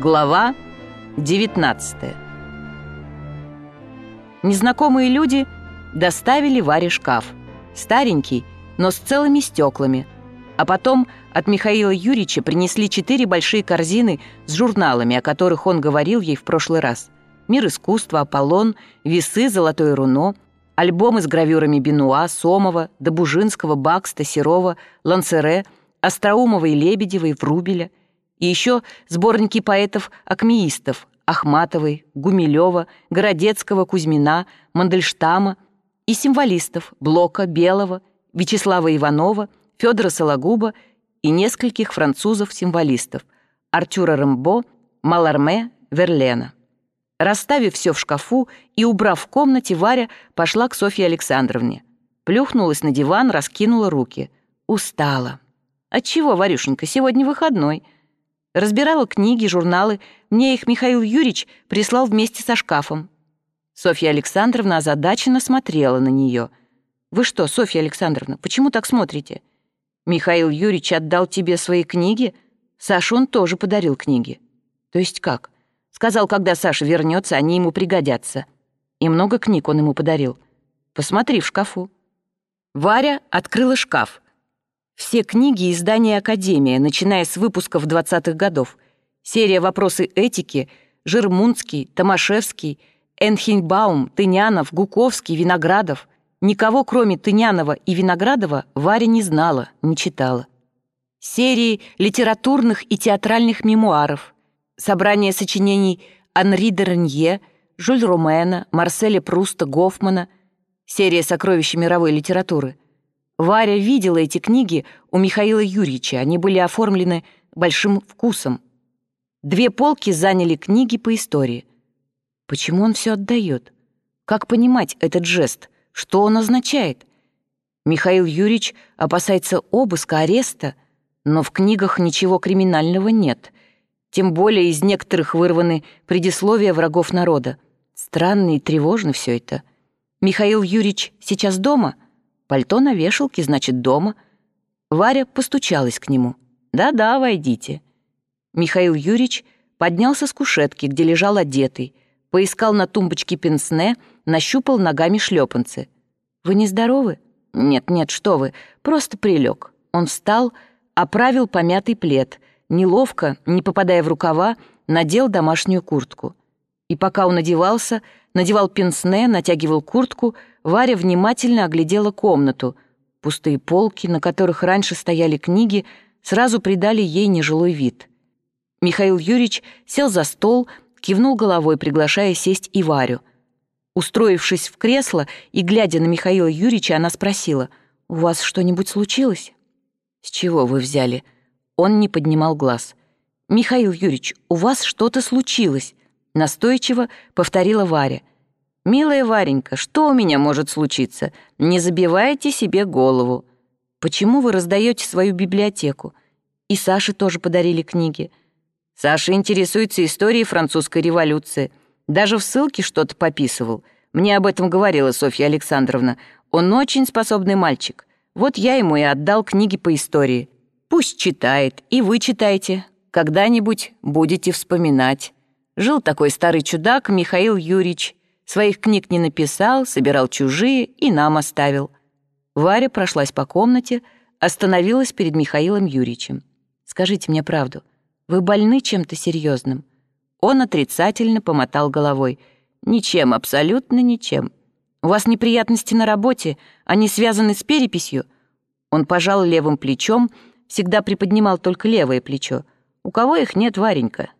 Глава 19 Незнакомые люди доставили Варе шкаф. Старенький, но с целыми стеклами. А потом от Михаила Юрьевича принесли четыре большие корзины с журналами, о которых он говорил ей в прошлый раз. «Мир искусства», «Аполлон», «Весы», «Золотое руно», альбомы с гравюрами Бенуа, Сомова, Добужинского, Бакста, Серова, Лансере, Остроумова и Лебедевой, Врубеля – и еще сборники поэтов-акмеистов Ахматовой, Гумилева, Городецкого, Кузьмина, Мандельштама и символистов Блока, Белого, Вячеслава Иванова, Федора Сологуба и нескольких французов-символистов Артюра Рэмбо, Маларме, Верлена. Расставив все в шкафу и убрав в комнате, Варя пошла к Софье Александровне. Плюхнулась на диван, раскинула руки. Устала. «Отчего, Варюшенька, сегодня выходной?» Разбирала книги, журналы. Мне их Михаил Юрьевич прислал вместе со шкафом. Софья Александровна озадаченно смотрела на нее. «Вы что, Софья Александровна, почему так смотрите? Михаил Юрьевич отдал тебе свои книги? Сашу он тоже подарил книги». «То есть как?» Сказал, когда Саша вернется, они ему пригодятся. И много книг он ему подарил. Посмотри в шкафу. Варя открыла шкаф. Все книги издания «Академия», начиная с выпусков 20-х годов. Серия «Вопросы этики», Жермунский, Томашевский, Энхенбаум, Тынянов, Гуковский, Виноградов. Никого, кроме Тынянова и Виноградова, Варя не знала, не читала. Серии литературных и театральных мемуаров, собрание сочинений Анри де Ренье, Жюль Ромена, Марселя Пруста, Гофмана, серия «Сокровища мировой литературы», Варя видела эти книги у Михаила Юрьевича, они были оформлены большим вкусом. Две полки заняли книги по истории. Почему он все отдает? Как понимать этот жест? Что он означает? Михаил Юрьевич опасается обыска, ареста, но в книгах ничего криминального нет. Тем более из некоторых вырваны предисловия врагов народа. Странно и тревожно все это. Михаил Юрьевич сейчас дома — Пальто на вешалке, значит, дома. Варя постучалась к нему. «Да-да, войдите». Михаил Юрьевич поднялся с кушетки, где лежал одетый, поискал на тумбочке пенсне, нащупал ногами шлепанцы. «Вы нездоровы?» «Нет-нет, что вы, просто прилег». Он встал, оправил помятый плед, неловко, не попадая в рукава, надел домашнюю куртку. И пока он одевался, надевал пенсне, натягивал куртку, Варя внимательно оглядела комнату. Пустые полки, на которых раньше стояли книги, сразу придали ей нежилой вид. Михаил Юрьевич сел за стол, кивнул головой, приглашая сесть и Варю. Устроившись в кресло и глядя на Михаила Юрьевича, она спросила, «У вас что-нибудь случилось?» «С чего вы взяли?» Он не поднимал глаз. «Михаил Юрьевич, у вас что-то случилось», настойчиво повторила Варя. «Милая Варенька, что у меня может случиться? Не забивайте себе голову. Почему вы раздаете свою библиотеку? И Саше тоже подарили книги. Саша интересуется историей французской революции. Даже в ссылке что-то пописывал. Мне об этом говорила Софья Александровна. Он очень способный мальчик. Вот я ему и отдал книги по истории. Пусть читает, и вы читайте. Когда-нибудь будете вспоминать. Жил такой старый чудак Михаил Юрьевич. Своих книг не написал, собирал чужие и нам оставил. Варя прошлась по комнате, остановилась перед Михаилом Юрьевичем. «Скажите мне правду, вы больны чем-то серьезным?» Он отрицательно помотал головой. «Ничем, абсолютно ничем. У вас неприятности на работе, они связаны с переписью?» Он пожал левым плечом, всегда приподнимал только левое плечо. «У кого их нет, Варенька?»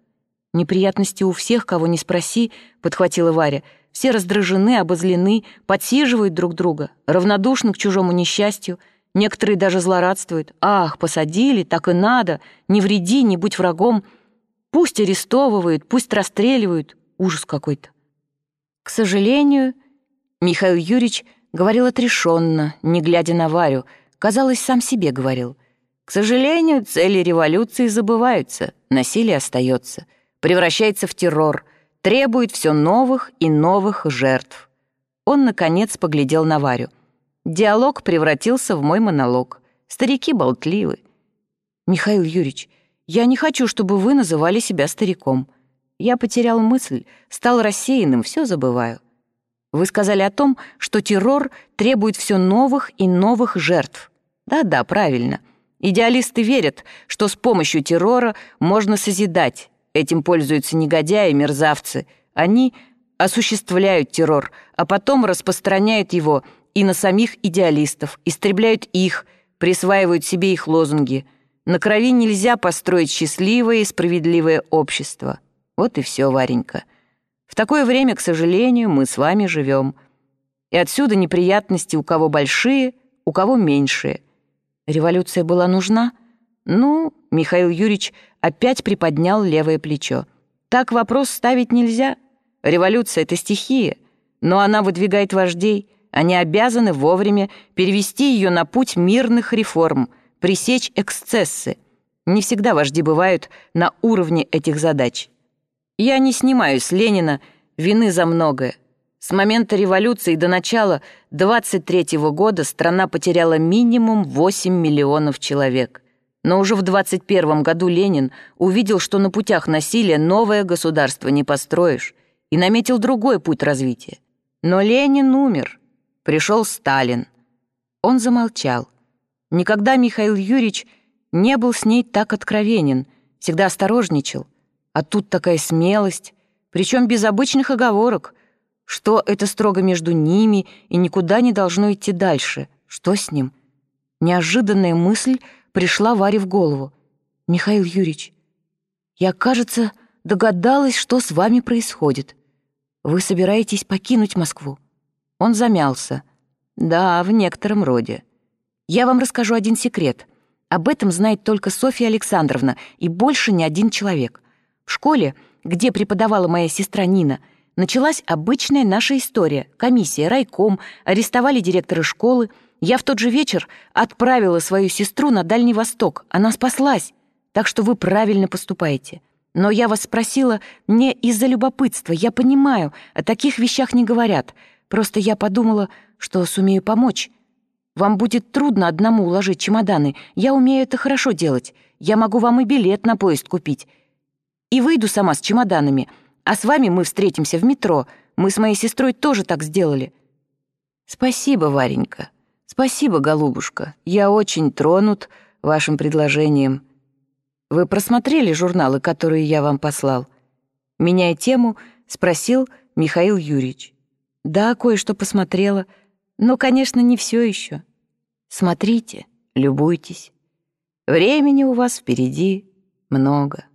«Неприятности у всех, кого не спроси», — подхватила Варя. Все раздражены, обозлены, подсиживают друг друга, равнодушны к чужому несчастью, некоторые даже злорадствуют. «Ах, посадили, так и надо, не вреди, не будь врагом. Пусть арестовывают, пусть расстреливают. Ужас какой-то». К сожалению, Михаил Юрьевич говорил отрешенно, не глядя на Варю, казалось, сам себе говорил. К сожалению, цели революции забываются, насилие остается, превращается в террор — требует все новых и новых жертв. Он, наконец, поглядел на Варю. Диалог превратился в мой монолог. Старики болтливы. «Михаил Юрьевич, Я не хочу, чтобы вы называли себя стариком. Я потерял мысль, стал рассеянным, все забываю. Вы сказали о том, что террор требует все новых и новых жертв. Да-да, правильно. Идеалисты верят, что с помощью террора можно созидать. Этим пользуются негодяи, мерзавцы. Они осуществляют террор, а потом распространяют его и на самих идеалистов, истребляют их, присваивают себе их лозунги. На крови нельзя построить счастливое и справедливое общество. Вот и все, Варенька. В такое время, к сожалению, мы с вами живем. И отсюда неприятности у кого большие, у кого меньшие. Революция была нужна? Ну, Михаил Юрьевич опять приподнял левое плечо. Так вопрос ставить нельзя. Революция — это стихия, но она выдвигает вождей. Они обязаны вовремя перевести ее на путь мирных реформ, пресечь эксцессы. Не всегда вожди бывают на уровне этих задач. Я не снимаю с Ленина вины за многое. С момента революции до начала 23-го года страна потеряла минимум 8 миллионов человек. Но уже в 21 году Ленин увидел, что на путях насилия новое государство не построишь, и наметил другой путь развития. Но Ленин умер. Пришел Сталин. Он замолчал. Никогда Михаил Юрьевич не был с ней так откровенен, всегда осторожничал. А тут такая смелость, причем без обычных оговорок, что это строго между ними и никуда не должно идти дальше. Что с ним? Неожиданная мысль пришла Варе в голову. «Михаил Юрьевич, я, кажется, догадалась, что с вами происходит. Вы собираетесь покинуть Москву?» Он замялся. «Да, в некотором роде. Я вам расскажу один секрет. Об этом знает только Софья Александровна и больше ни один человек. В школе, где преподавала моя сестра Нина, началась обычная наша история. Комиссия, райком, арестовали директора школы. Я в тот же вечер отправила свою сестру на Дальний Восток. Она спаслась. Так что вы правильно поступаете. Но я вас спросила не из-за любопытства. Я понимаю, о таких вещах не говорят. Просто я подумала, что сумею помочь. Вам будет трудно одному уложить чемоданы. Я умею это хорошо делать. Я могу вам и билет на поезд купить и выйду сама с чемоданами. А с вами мы встретимся в метро. Мы с моей сестрой тоже так сделали». «Спасибо, Варенька. Спасибо, голубушка. Я очень тронут вашим предложением. Вы просмотрели журналы, которые я вам послал?» Меняя тему, спросил Михаил Юрьевич. «Да, кое-что посмотрела, но, конечно, не все еще. Смотрите, любуйтесь. Времени у вас впереди много».